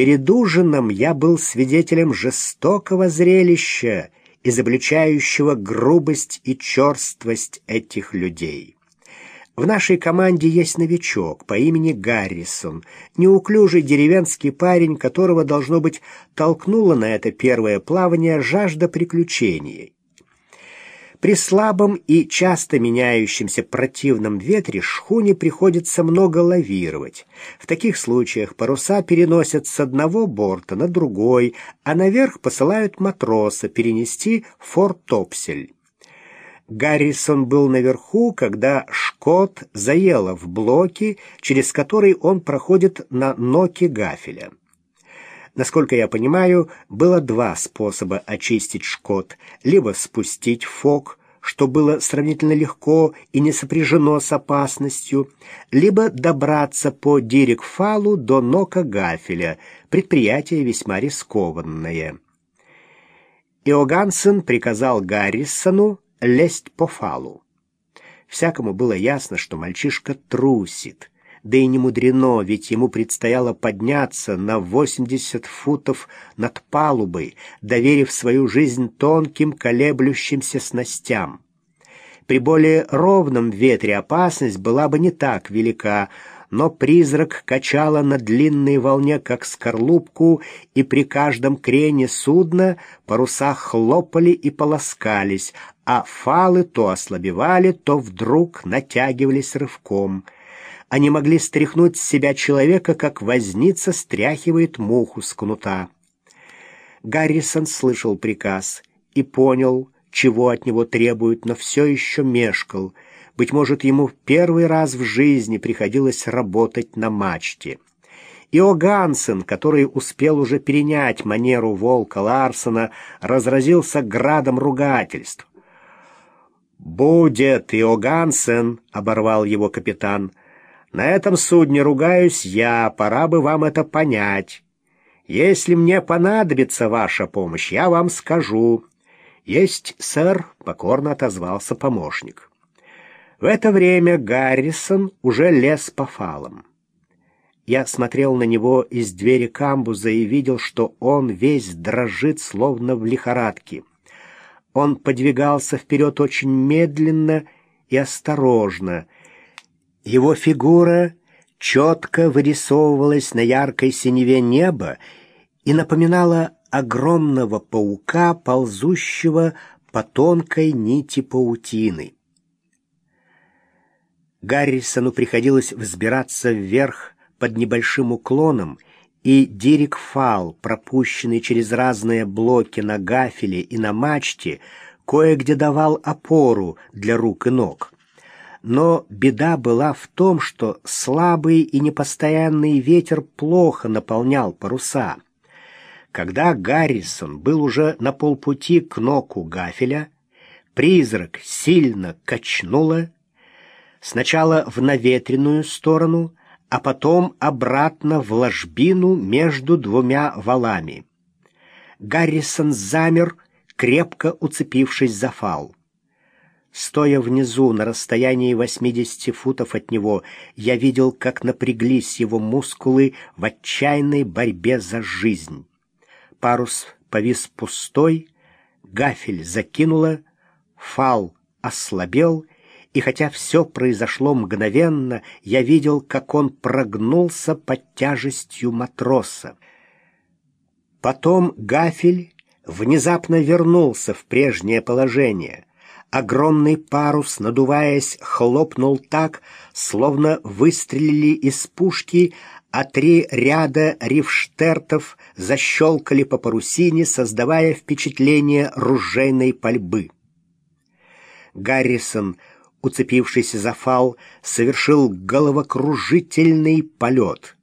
Перед ужином я был свидетелем жестокого зрелища, изобличающего грубость и черствость этих людей. В нашей команде есть новичок по имени Гаррисон, неуклюжий деревенский парень, которого, должно быть, толкнуло на это первое плавание жажда приключений. При слабом и часто меняющемся противном ветре шхуне приходится много лавировать. В таких случаях паруса переносят с одного борта на другой, а наверх посылают матроса перенести фортопсель. Гаррисон был наверху, когда Шкот заело в блоке, через который он проходит на ноке гафеля. Насколько я понимаю, было два способа очистить Шкот. Либо спустить фок, что было сравнительно легко и не сопряжено с опасностью, либо добраться по Дирекфалу до нока гафеля, предприятие весьма рискованное. Иогансен приказал Гаррисону лезть по фалу. Всякому было ясно, что мальчишка трусит. Да и не мудрено, ведь ему предстояло подняться на 80 футов над палубой, доверив свою жизнь тонким колеблющимся снастям. При более ровном ветре опасность была бы не так велика, но призрак качала на длинной волне, как скорлупку, и при каждом крене судна паруса хлопали и полоскались, а фалы то ослабевали, то вдруг натягивались рывком. Они могли стряхнуть с себя человека, как возница стряхивает муху с кнута. Гаррисон слышал приказ и понял, чего от него требуют, но все еще мешкал — быть может, ему в первый раз в жизни приходилось работать на мачте. Ио который успел уже перенять манеру волка Ларсона, разразился градом ругательств. «Будет, Ио Гансен!» — оборвал его капитан. «На этом судне ругаюсь я, пора бы вам это понять. Если мне понадобится ваша помощь, я вам скажу». «Есть, сэр», — покорно отозвался помощник. В это время Гаррисон уже лез по фалам. Я смотрел на него из двери камбуза и видел, что он весь дрожит, словно в лихорадке. Он подвигался вперед очень медленно и осторожно. Его фигура четко вырисовывалась на яркой синеве неба и напоминала огромного паука, ползущего по тонкой нити паутины. Гаррисону приходилось взбираться вверх под небольшим уклоном, и Дирик Фал, пропущенный через разные блоки на гафеле и на мачте, кое-где давал опору для рук и ног. Но беда была в том, что слабый и непостоянный ветер плохо наполнял паруса. Когда Гаррисон был уже на полпути к ноку гафеля, призрак сильно качнуло, сначала в наветренную сторону, а потом обратно в ложбину между двумя валами. Гаррисон замер, крепко уцепившись за фал. Стоя внизу на расстоянии 80 футов от него, я видел, как напряглись его мускулы в отчаянной борьбе за жизнь. Парус повис пустой, гафель закинуло, фал ослабел и хотя все произошло мгновенно, я видел, как он прогнулся под тяжестью матроса. Потом гафель внезапно вернулся в прежнее положение. Огромный парус, надуваясь, хлопнул так, словно выстрелили из пушки, а три ряда рифштертов защелкали по парусине, создавая впечатление ружейной пальбы. Гаррисон уцепившийся за фал, совершил головокружительный полет.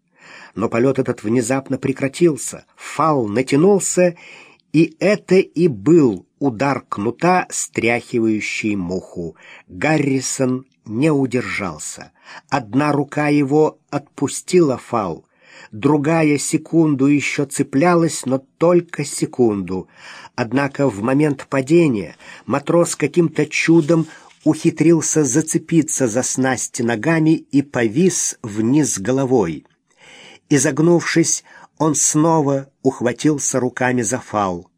Но полет этот внезапно прекратился, фал натянулся, и это и был удар кнута, стряхивающий муху. Гаррисон не удержался. Одна рука его отпустила фал, другая секунду еще цеплялась, но только секунду. Однако в момент падения матрос каким-то чудом ухитрился зацепиться за снасти ногами и повис вниз головой. Изогнувшись, он снова ухватился руками за фал.